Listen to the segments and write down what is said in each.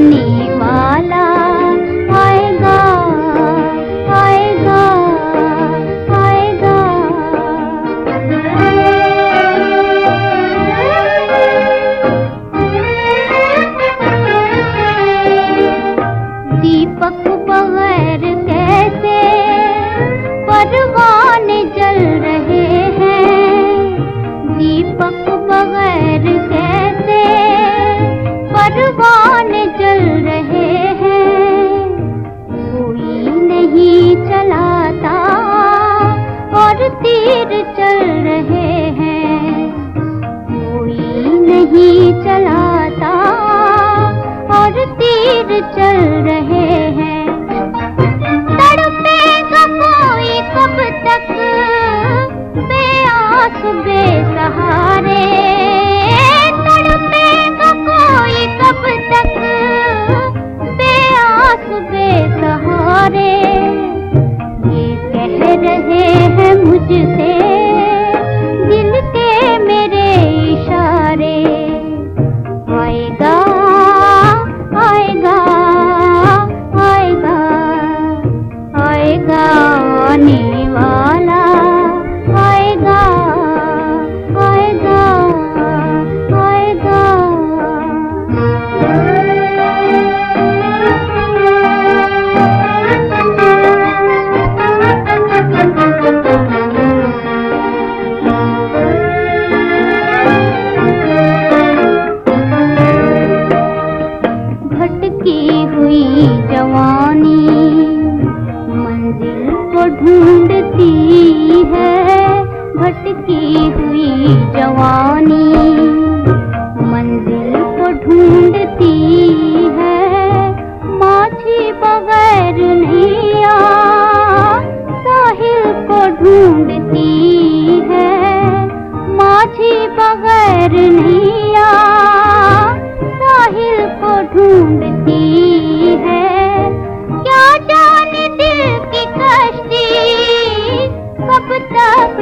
你。बस बेसहारे तो कोई कब तक ये कह रहे हैं मुझसे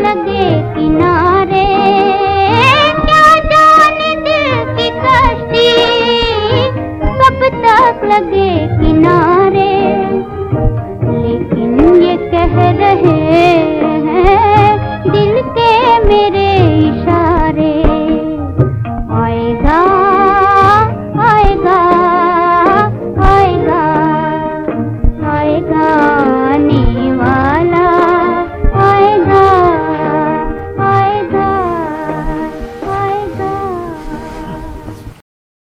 लगे किनारे